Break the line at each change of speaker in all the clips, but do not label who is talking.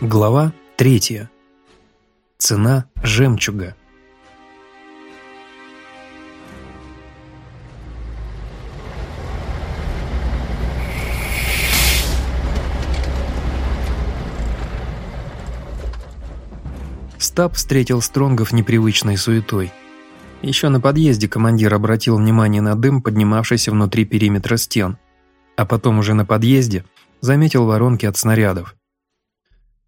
Глава третья. Цена жемчуга. Стаб встретил Стронгов непривычной суетой. Еще на подъезде командир обратил внимание на дым, поднимавшийся внутри периметра стен, а потом уже на подъезде заметил воронки от снарядов.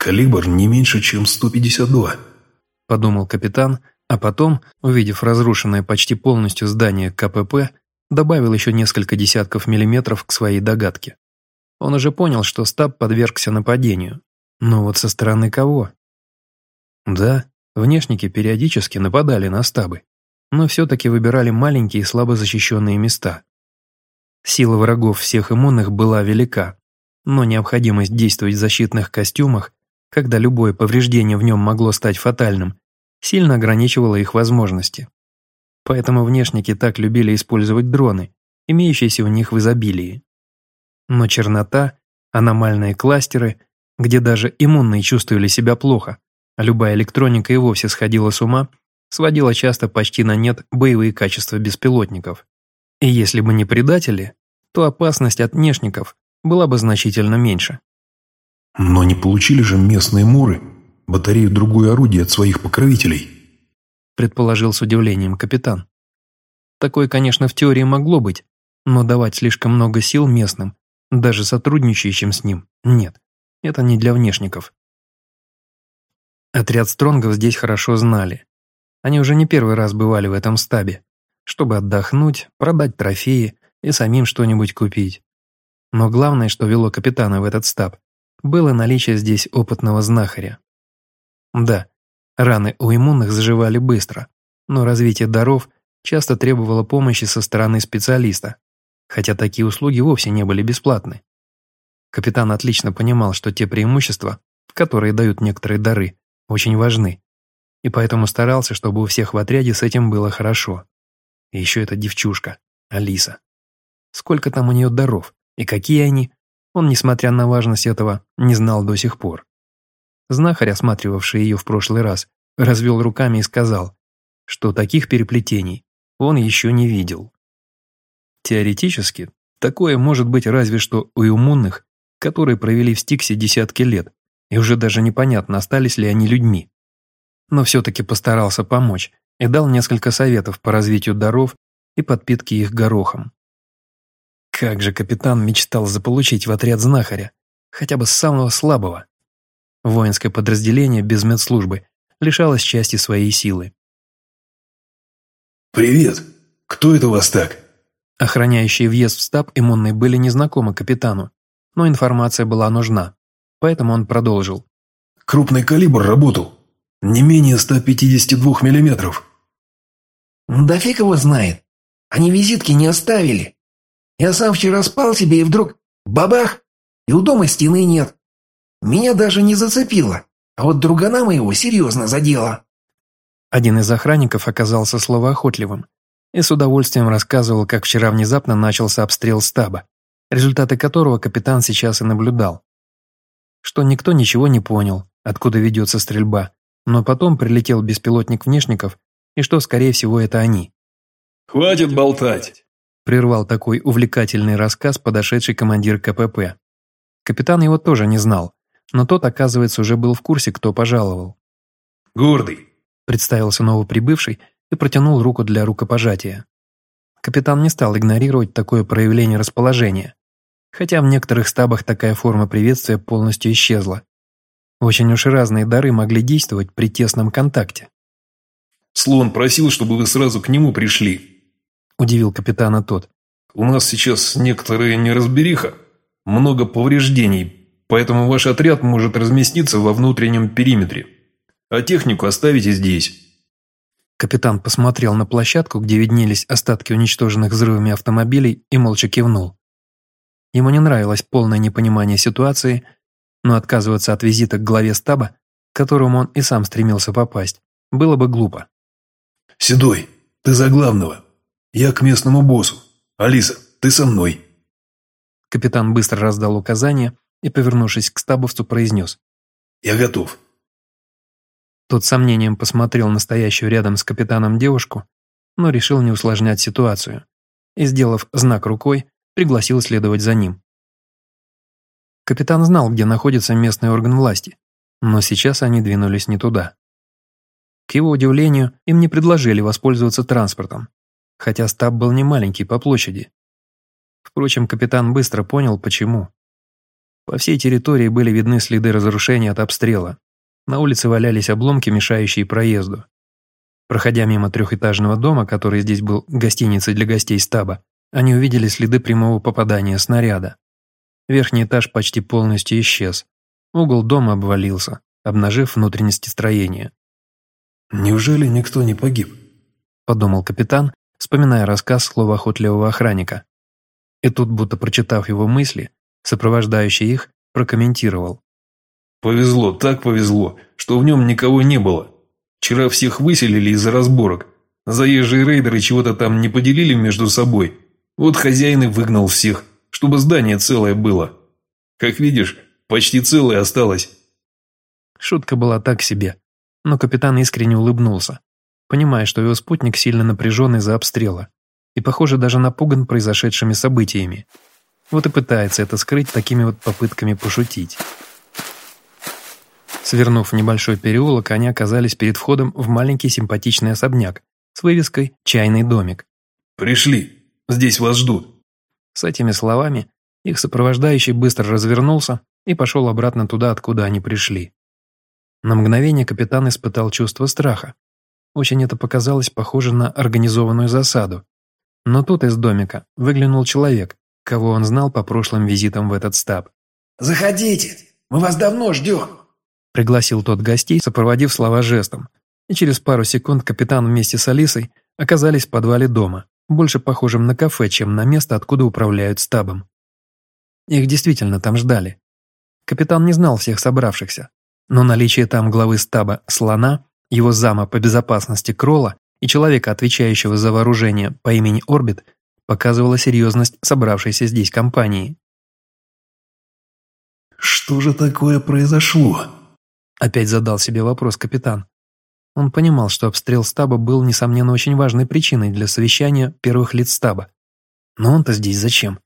«Калибр не меньше, чем 152», –
подумал капитан, а потом, увидев разрушенное почти полностью здание КПП, добавил еще несколько десятков миллиметров к своей догадке. Он уже понял, что стаб подвергся нападению. Но вот со стороны кого? Да, внешники периодически нападали на стабы, но все-таки выбирали маленькие и слабо защищенные места. Сила врагов всех иммунных была велика, но необходимость действовать в защитных костюмах, когда любое повреждение в нем могло стать фатальным, сильно ограничивала их возможности. Поэтому внешники так любили использовать дроны, имеющиеся у них в изобилии. Но чернота, аномальные кластеры, где даже иммунные чувствовали себя плохо, а любая электроника и вовсе сходила с ума, сводила часто почти на нет боевые качества беспилотников. И если бы не предатели, то опасность от внешников была бы значительно меньше.
Но не получили же местные муры батарею другое орудие от своих покровителей,
предположил с удивлением капитан. Такое, конечно, в теории могло быть, но давать слишком много сил местным, даже сотрудничающим с ним, нет. Это не для внешников. Отряд Стронгов здесь хорошо знали. Они уже не первый раз бывали в этом стабе, чтобы отдохнуть, продать трофеи и самим что-нибудь купить. Но главное, что вело капитана в этот стаб, было наличие здесь опытного знахаря. Да, раны у иммунных заживали быстро, но развитие даров часто требовало помощи со стороны специалиста, хотя такие услуги вовсе не были бесплатны. Капитан отлично понимал, что те преимущества, которые дают некоторые дары, очень важны, и поэтому старался, чтобы у всех в отряде с этим было хорошо. И еще эта девчушка, Алиса. Сколько там у нее даров, и какие они, он, несмотря на важность этого, не знал до сих пор. Знахарь, осматривавший ее в прошлый раз, развел руками и сказал, что таких переплетений он еще не видел. Теоретически, такое может быть разве что у иммунных, которые провели в Стиксе десятки лет, и уже даже непонятно, остались ли они людьми. Но все-таки постарался помочь и дал несколько советов по развитию даров и подпитке их горохом. Как же капитан мечтал заполучить в отряд знахаря, хотя бы самого слабого. Воинское подразделение без медслужбы лишалось части своей силы.
«Привет! Кто это вас так?»
Охраняющие въезд в стаб иммунные были незнакомы капитану, но информация была нужна, поэтому он продолжил.
«Крупный калибр работал. Не менее 152 миллиметров».
«Да фиг его знает. Они визитки не оставили. Я сам вчера спал себе и вдруг бабах, и у дома стены нет. Меня даже не зацепило, а вот другана моего серьезно задело».
Один из охранников оказался словоохотливым и с удовольствием рассказывал, как вчера внезапно начался обстрел стаба, результаты которого капитан сейчас и наблюдал. Что никто ничего не понял, откуда ведется стрельба, но потом прилетел беспилотник внешников, и что, скорее всего, это они.
«Хватит болтать!»
Прервал такой увлекательный рассказ подошедший командир КПП. Капитан его тоже не знал, но тот, оказывается, уже был в курсе, кто пожаловал.
«Гордый», –
представился новоприбывший и протянул руку для рукопожатия. Капитан не стал игнорировать такое проявление расположения, хотя в некоторых стабах такая форма приветствия полностью исчезла. Очень уж разные дары могли действовать при тесном контакте.
«Слон просил, чтобы вы сразу к нему пришли»,
удивил капитана тот.
«У нас сейчас некоторая неразбериха, много повреждений, поэтому ваш отряд может разместиться во внутреннем периметре, а технику оставите здесь».
Капитан посмотрел на площадку, где виднелись остатки уничтоженных взрывами автомобилей, и молча кивнул. Ему не нравилось полное непонимание ситуации, но отказываться от визита к главе стаба, к которому он и сам стремился попасть, было бы глупо.
«Седой, ты за главного», «Я к местному боссу. Алиса, ты со мной».
Капитан быстро раздал указания и, повернувшись к стабовцу, произнес.
Я готов».
Тот сомнением посмотрел на стоящую рядом с капитаном девушку, но решил не усложнять ситуацию и, сделав знак рукой, пригласил следовать за ним. Капитан знал, где находится местный орган власти, но сейчас они двинулись не туда. К его удивлению, им не предложили воспользоваться транспортом, хотя стаб был не маленький по площади. Впрочем, капитан быстро понял, почему. По всей территории были видны следы разрушения от обстрела. На улице валялись обломки, мешающие проезду. Проходя мимо трехэтажного дома, который здесь был гостиницей для гостей стаба, они увидели следы прямого попадания снаряда. Верхний этаж почти полностью исчез. Угол дома обвалился, обнажив внутренности строения.
«Неужели никто не погиб?»
– подумал капитан, вспоминая рассказ словоохотливого охранника. И тут, будто прочитав его мысли, сопровождающий их, прокомментировал.
«Повезло, так повезло, что в нем никого не было. Вчера всех выселили из-за разборок. Заезжие рейдеры чего-то там не поделили между собой. Вот хозяин и выгнал всех, чтобы здание целое было. Как видишь, почти целое осталось».
Шутка была так себе, но капитан искренне улыбнулся, понимая, что его спутник сильно напряжен из-за обстрела и, похоже, даже напуган произошедшими событиями. Вот и пытается это скрыть такими вот попытками пошутить. Свернув в небольшой переулок, они оказались перед входом в маленький симпатичный особняк с вывеской «Чайный домик».
«Пришли, здесь вас ждут».
С этими словами их сопровождающий быстро развернулся и пошел обратно туда, откуда они пришли. На мгновение капитан испытал чувство страха. Очень это показалось похоже на организованную засаду. Но тут из домика выглянул человек, кого он знал по прошлым визитам в этот стаб.
«Заходите, мы вас давно ждем», –
пригласил тот гостей, сопроводив слова жестом. И через пару секунд капитан вместе с Алисой оказались в подвале дома, больше похожем на кафе, чем на место, откуда управляют стабом. Их действительно там ждали. Капитан не знал всех собравшихся, но наличие там главы стаба Слона, его зама по безопасности Кролла и человека, отвечающего за вооружение по имени Орбит, показывало серьезность собравшейся здесь компании.
«Что же такое произошло?»
Опять задал себе вопрос капитан. Он понимал, что обстрел стаба был, несомненно, очень важной причиной для совещания первых лиц стаба. Но он-то здесь зачем?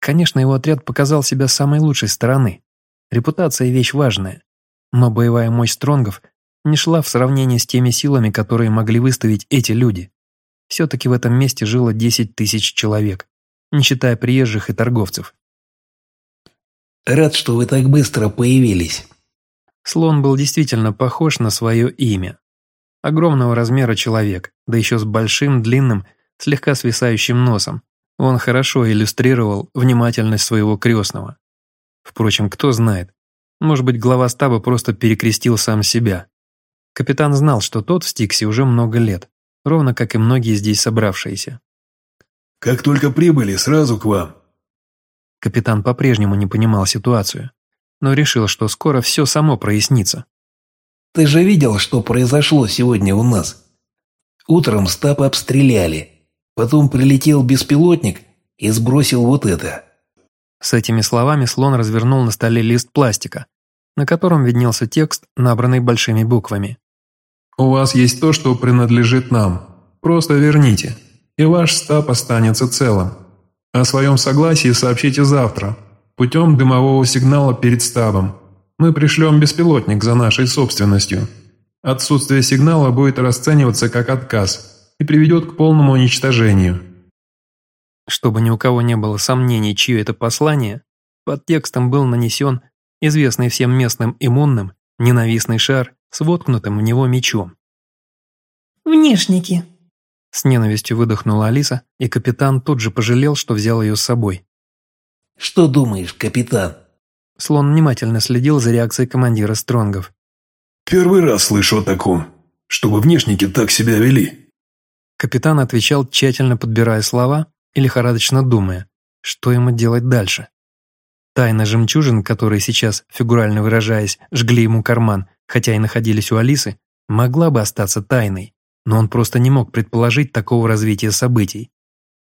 Конечно, его отряд показал себя с самой лучшей стороны. Репутация – вещь важная. Но боевая мощь стронгов не шла в сравнении с теми силами, которые могли выставить эти люди. Все-таки в этом месте жило 10 тысяч человек, не считая приезжих и торговцев.
«Рад, что вы так быстро появились».
Слон был действительно похож на свое имя. Огромного размера человек, да еще с большим, длинным, слегка свисающим носом. Он хорошо иллюстрировал внимательность своего крестного. Впрочем, кто знает, может быть, глава стаба просто перекрестил сам себя. Капитан знал, что тот в Стиксе уже много лет, ровно как и многие здесь собравшиеся.
«Как только прибыли, сразу к вам».
Капитан по-прежнему не понимал ситуацию, но решил, что скоро все само прояснится.
«Ты же видел, что произошло сегодня у нас? Утром стаб обстреляли, потом прилетел беспилотник и сбросил вот это».
С этими словами слон развернул на столе лист пластика, на котором виднелся текст, набранный большими буквами.
«У вас есть то, что принадлежит нам. Просто верните, и ваш стаб останется целым. О своем согласии сообщите завтра, путем дымового сигнала перед стабом. Мы пришлем беспилотник за нашей собственностью. Отсутствие сигнала будет расцениваться как отказ и приведет к полному уничтожению.
Чтобы ни у кого не было сомнений, чье это послание, под текстом был нанесен известный всем местным иммунным ненавистный шар с воткнутым в него мечом.
«Внешники!»
С ненавистью выдохнула Алиса, и капитан тут же пожалел, что взял ее с собой.
«Что думаешь, капитан?»
Слон внимательно следил за реакцией командира Стронгов.
«Первый раз слышу о таком, чтобы внешники так себя вели».
Капитан отвечал, тщательно подбирая слова и лихорадочно думая, что ему делать дальше. Тайна жемчужин, которые сейчас, фигурально выражаясь, жгли ему карман, хотя и находились у Алисы, могла бы остаться тайной, но он просто не мог предположить такого развития событий.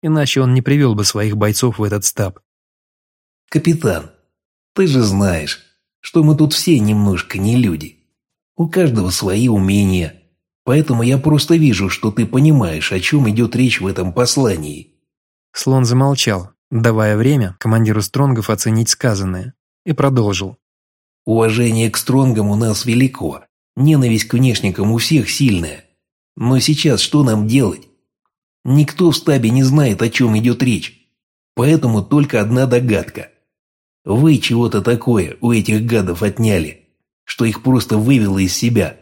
Иначе он не привел бы своих бойцов в этот стаб.
«Капитан, ты же знаешь, что мы тут все немножко не люди. У каждого свои умения, поэтому я просто вижу, что ты понимаешь, о чем идет речь в этом послании».
Слон замолчал, давая время командиру Стронгов оценить сказанное, и продолжил.
«Уважение к Стронгам у нас велико, ненависть к внешникам у всех сильная. Но сейчас что нам делать? Никто в стабе не знает, о чем идет речь, поэтому только одна догадка. Вы чего-то такое у этих гадов отняли, что их просто вывело из себя,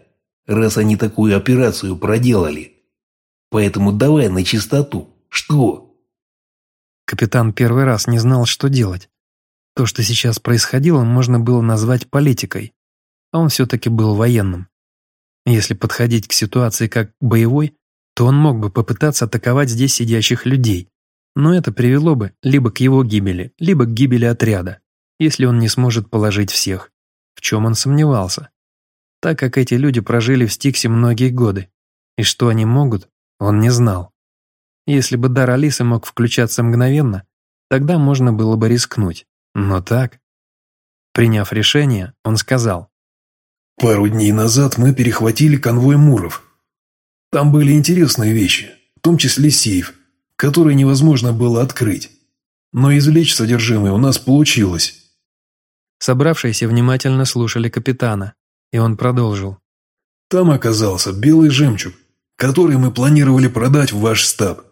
раз они такую операцию проделали. Поэтому давай на чистоту. Что?»
Капитан первый раз не знал, что делать. То, что сейчас происходило, можно было назвать политикой, а он все-таки был военным. Если подходить к ситуации как боевой, то он мог бы попытаться атаковать здесь сидящих людей, но это привело бы либо к его гибели, либо к гибели отряда, если он не сможет положить всех, в чем он сомневался, так как эти люди прожили в Стиксе многие годы, и что они могут, он не знал. Если бы дар Алисы мог включаться мгновенно, тогда можно было бы рискнуть. Но так... Приняв решение, он сказал.
«Пару дней назад мы перехватили конвой Муров. Там были интересные вещи, в том числе сейф, который невозможно было открыть. Но извлечь содержимое у нас получилось».
Собравшиеся внимательно слушали капитана, и он продолжил.
«Там оказался белый жемчуг, который мы планировали продать в ваш стаб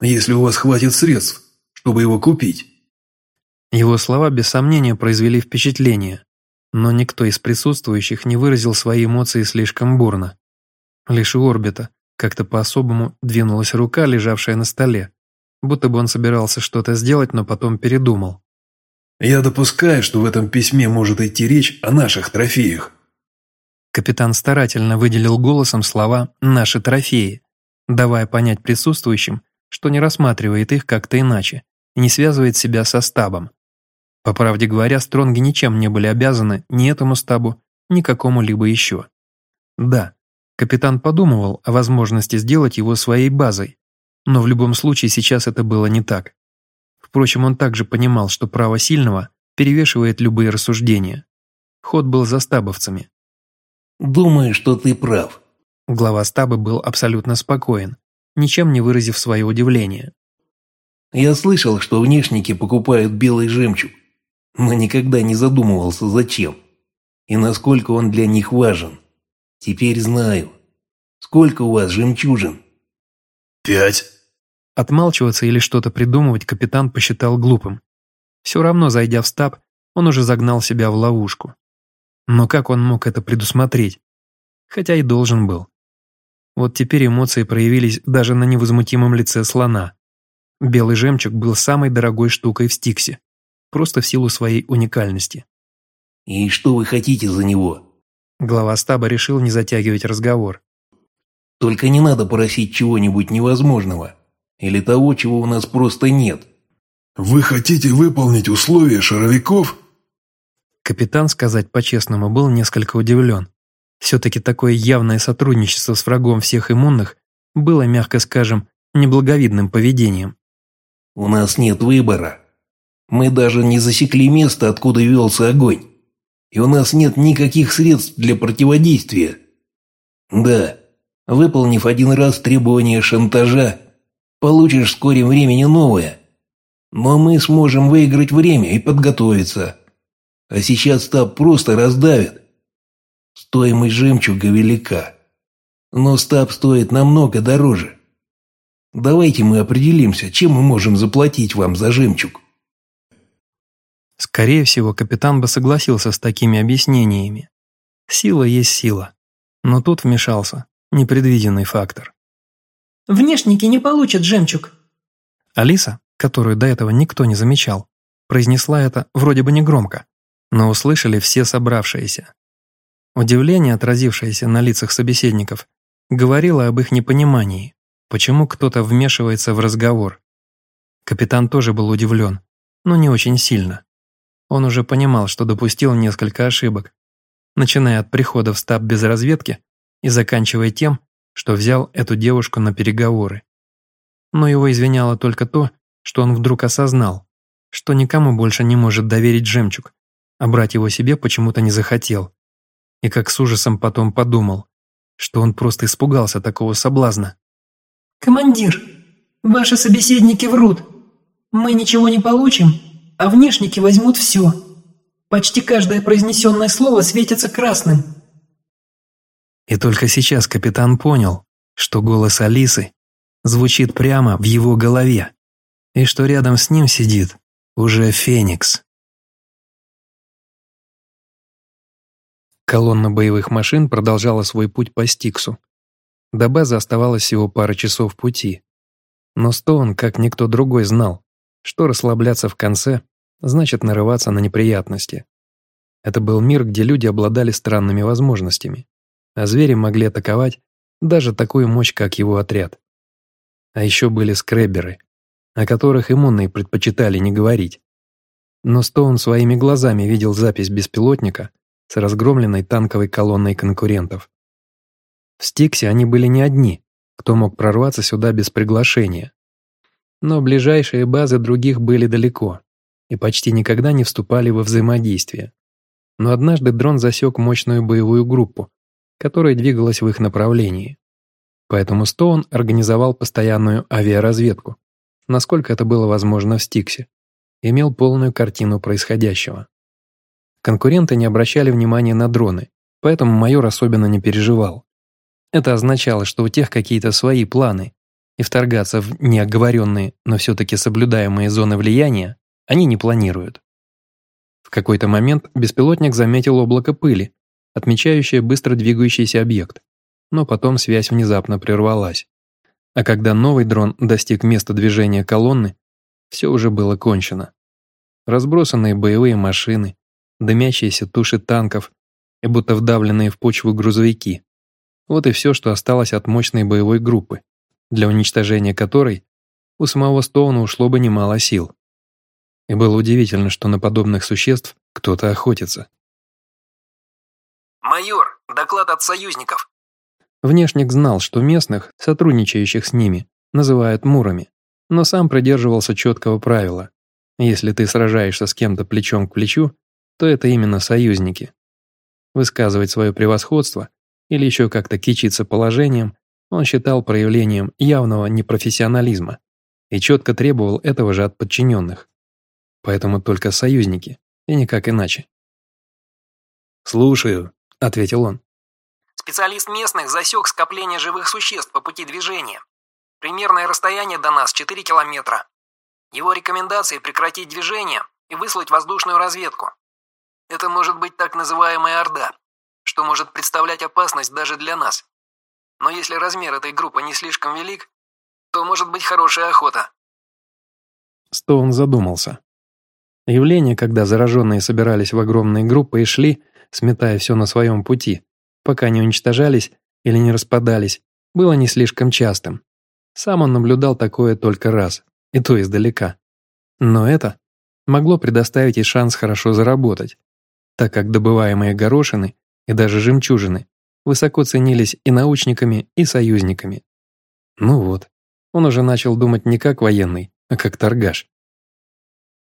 если у вас хватит средств, чтобы его купить».
Его слова без сомнения произвели впечатление, но никто из присутствующих не выразил свои эмоции слишком бурно. Лишь у орбита как-то по-особому двинулась рука, лежавшая на столе, будто бы он собирался что-то сделать, но потом передумал.
«Я допускаю, что в этом письме может идти речь о наших трофеях».
Капитан старательно выделил голосом слова «наши трофеи», давая понять присутствующим, что не рассматривает их как-то иначе и не связывает себя со стабом. По правде говоря, Стронги ничем не были обязаны ни этому стабу, ни какому-либо еще. Да, капитан подумывал о возможности сделать его своей базой, но в любом случае сейчас это было не так. Впрочем, он также понимал, что право сильного перевешивает любые рассуждения. Ход был за стабовцами.
«Думаю, что ты прав».
Глава стаба был абсолютно спокоен, ничем не выразив свое удивление.
«Я слышал, что внешники покупают белый жемчуг, но никогда не задумывался, зачем и насколько он для них важен. Теперь знаю. Сколько у вас жемчужин?»
«Пять».
Отмалчиваться или что-то придумывать капитан посчитал глупым. Все равно, зайдя в стаб, он уже загнал себя в ловушку. Но как он мог это предусмотреть? Хотя и должен был. Вот теперь эмоции проявились даже на невозмутимом лице слона. Белый жемчуг был самой дорогой штукой в Стиксе, просто в силу своей уникальности.
«И что вы хотите за него?»
Глава стаба решил не затягивать разговор.
«Только не надо просить чего-нибудь невозможного, или того, чего у нас просто нет».
«Вы хотите выполнить условия шаровиков?»
Капитан, сказать по-честному, был несколько удивлен. Все-таки такое явное сотрудничество с врагом всех иммунных было, мягко скажем, неблаговидным поведением.
«У нас нет выбора. Мы даже не засекли место, откуда велся огонь. И у нас нет никаких средств для противодействия. Да, выполнив один раз требование шантажа, получишь в скором времени новое. Но мы сможем выиграть время и подготовиться. А сейчас стаб просто раздавит. Стоимость жемчуга велика, но стаб стоит намного дороже. Давайте мы определимся, чем мы можем заплатить вам за жемчуг.
Скорее всего, капитан бы согласился с такими объяснениями. Сила есть сила. Но тут вмешался непредвиденный фактор.
«Внешники не получат жемчуг».
Алиса, которую до этого никто не замечал, произнесла это вроде бы негромко, но услышали все собравшиеся. Удивление, отразившееся на лицах собеседников, говорило об их непонимании, почему кто-то вмешивается в разговор. Капитан тоже был удивлен, но не очень сильно. Он уже понимал, что допустил несколько ошибок, начиная от прихода в стаб без разведки и заканчивая тем, что взял эту девушку на переговоры. Но его извиняло только то, что он вдруг осознал, что никому больше не может доверить жемчуг, а брать его себе почему-то не захотел. И как с ужасом потом подумал, что он просто испугался такого соблазна.
«Командир, ваши собеседники врут. Мы ничего не получим, а внешники возьмут все. Почти каждое произнесенное слово светится красным».
И только сейчас капитан понял, что голос Алисы звучит прямо в его голове, и что рядом с ним сидит уже Феникс. Колонна боевых машин продолжала свой путь по Стиксу. До базы оставалось всего пара часов пути. Но Стоун, как никто другой, знал, что расслабляться в конце значит нарываться на неприятности. Это был мир, где люди обладали странными возможностями, а звери могли атаковать даже такую мощь, как его отряд. А еще были скреберы, о которых иммунные предпочитали не говорить. Но Стоун своими глазами видел запись беспилотника с разгромленной танковой колонной конкурентов. В Стиксе они были не одни, кто мог прорваться сюда без приглашения. Но ближайшие базы других были далеко и почти никогда не вступали во взаимодействие. Но однажды дрон засек мощную боевую группу, которая двигалась в их направлении. Поэтому Стоун организовал постоянную авиаразведку, насколько это было возможно в Стиксе, имел полную картину происходящего. Конкуренты не обращали внимания на дроны, поэтому майор особенно не переживал. Это означало, что у тех какие-то свои планы, и вторгаться в неоговоренные, но все-таки соблюдаемые зоны влияния они не планируют. В какой-то момент беспилотник заметил облако пыли, отмечающее быстро двигающийся объект, но потом связь внезапно прервалась. А когда новый дрон достиг места движения колонны, все уже было кончено. Разбросанные боевые машины, дымящиеся туши танков и будто вдавленные в почву грузовики. Вот и все, что осталось от мощной боевой группы, для уничтожения которой у самого Стоуна ушло бы немало сил. И было удивительно, что на подобных существ кто-то охотится.
«Майор, доклад от союзников!»
Внешник знал, что местных, сотрудничающих с ними, называют мурами, но сам придерживался четкого правила. Если ты сражаешься с кем-то плечом к плечу, то это именно союзники. Высказывать свое превосходство или еще как-то кичиться положением он считал проявлением явного непрофессионализма и четко требовал этого же от подчиненных. Поэтому только союзники, и никак иначе.
«Слушаю», — ответил он.
Специалист местных засек скопление живых существ по пути движения. Примерное расстояние до нас 4 километра. Его рекомендации прекратить движение и выслать воздушную разведку. Это может быть так называемая Орда, что может представлять опасность даже для нас. Но если размер этой группы не слишком велик, то может быть хорошая охота.
Стоун задумался. Явление, когда зараженные собирались в огромные группы и шли, сметая все на своем пути, пока не уничтожались или не распадались, было не слишком частым. Сам он наблюдал такое только раз, и то издалека. Но это могло предоставить и шанс хорошо заработать так как добываемые горошины и даже жемчужины высоко ценились и научниками, и союзниками. Ну вот, он уже начал думать не как военный, а как торгаш.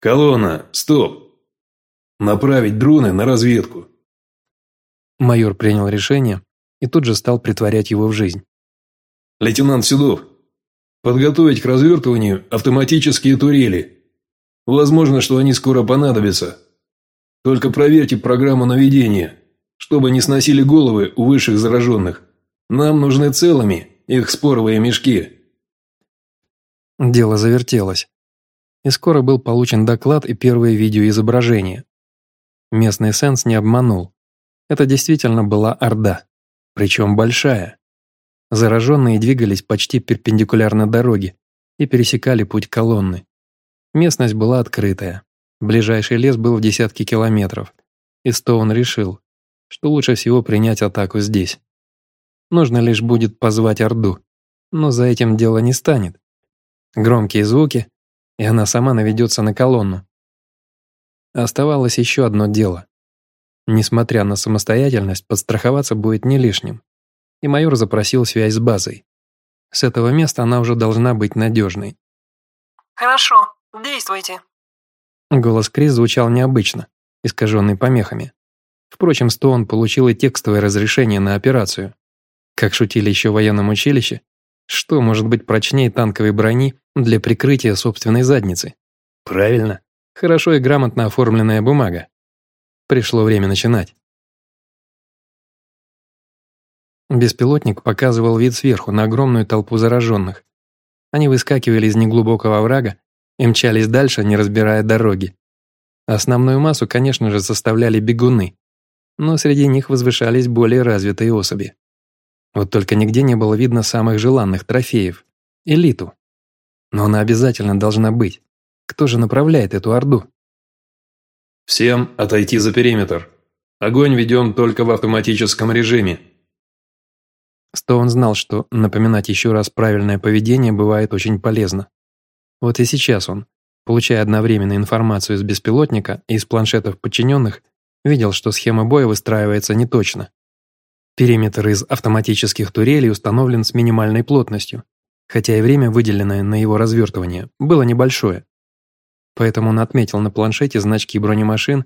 «Колонна, стоп! Направить дроны на разведку!»
Майор принял решение и тут же стал притворять его в жизнь.
«Лейтенант Седов, подготовить к развертыванию автоматические турели. Возможно, что они скоро понадобятся. Только проверьте программу наведения, чтобы не сносили головы у высших зараженных. Нам нужны целыми их споровые мешки».
Дело завертелось. И скоро был получен доклад и первые видеоизображения. Местный сенс не обманул. Это действительно была Орда. Причем большая. Зараженные двигались почти перпендикулярно дороге и пересекали путь колонны. Местность была открытая. Ближайший лес был в десятки километров, и Стоун решил, что лучше всего принять атаку здесь. Нужно лишь будет позвать Орду, но за этим дело не станет. Громкие звуки, и она сама наведется на колонну. Оставалось еще одно дело. Несмотря на самостоятельность, подстраховаться будет не лишним. И майор запросил связь с базой. С этого места она уже должна быть надежной.
«Хорошо, действуйте»,
Голос Крис звучал необычно, искаженный помехами. Впрочем, Стоун получил и текстовое разрешение на операцию. Как шутили еще в военном училище, что может быть прочнее танковой брони для прикрытия собственной задницы? Правильно, хорошо и грамотно оформленная бумага. Пришло время начинать. Беспилотник показывал вид сверху на огромную толпу зараженных. Они выскакивали из неглубокого оврага и мчались дальше, не разбирая дороги. Основную массу, конечно же, составляли бегуны, но среди них возвышались более развитые особи. Вот только нигде не было видно самых желанных трофеев – элиту. Но она обязательно должна быть. Кто же направляет эту орду?
«Всем отойти за периметр. Огонь ведем только в автоматическом режиме»,
Стоун знал, что напоминать еще раз правильное поведение бывает очень полезно. Вот и сейчас он, получая одновременно информацию из беспилотника и из планшетов подчиненных, видел, что схема боя выстраивается неточно. Периметр из автоматических турелей установлен с минимальной плотностью, хотя и время, выделенное на его развертывание, было небольшое. Поэтому он отметил на планшете значки бронемашин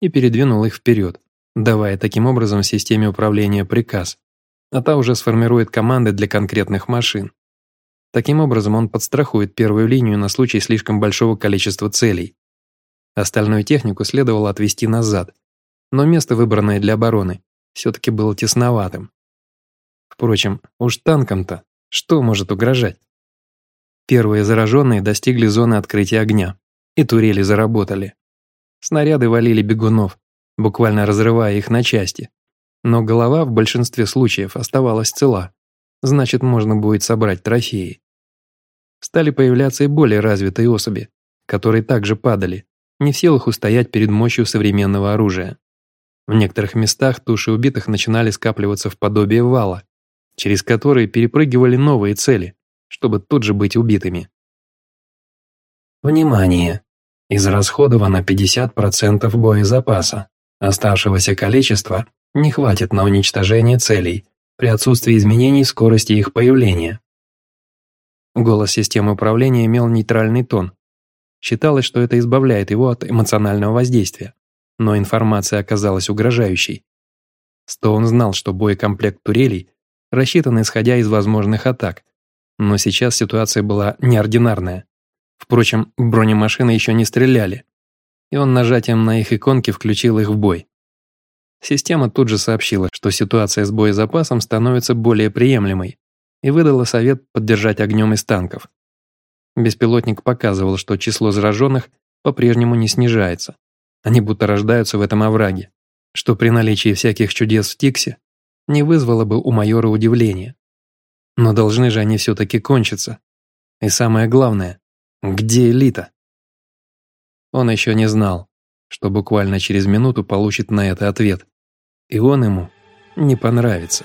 и передвинул их вперед, давая таким образом системе управления приказ а та уже сформирует команды для конкретных машин. Таким образом, он подстрахует первую линию на случай слишком большого количества целей. Остальную технику следовало отвести назад, но место, выбранное для обороны, все-таки было тесноватым. Впрочем, уж танкам-то что может угрожать? Первые зараженные достигли зоны открытия огня, и турели заработали. Снаряды валили бегунов, буквально разрывая их на части, но голова в большинстве случаев оставалась цела, значит можно будет собрать трофеи. Стали появляться и более развитые особи, которые также падали, не в силах устоять перед мощью современного оружия. В некоторых местах туши убитых начинали скапливаться в подобие вала, через которые перепрыгивали новые цели, чтобы тут же быть убитыми. Внимание! Израсходовано 50% боезапаса. Оставшегося количества не хватит на уничтожение целей при отсутствии изменений скорости их появления. Голос системы управления имел нейтральный тон. Считалось, что это избавляет его от эмоционального воздействия, но информация оказалась угрожающей. Стоун знал, что боекомплект турелей рассчитан исходя из возможных атак, но сейчас ситуация была неординарная. Впрочем, бронемашины еще не стреляли, и он нажатием на их иконки включил их в бой. Система тут же сообщила, что ситуация с боезапасом становится более приемлемой и выдала совет поддержать огнем из танков. Беспилотник показывал, что число зараженных по-прежнему не снижается. Они будто рождаются в этом овраге, что при наличии всяких чудес в Тиксе не вызвало бы у майора удивления. Но должны же они все-таки кончиться. И самое главное, где элита? Он еще не знал, что буквально через минуту получит на это ответ и он ему не понравится.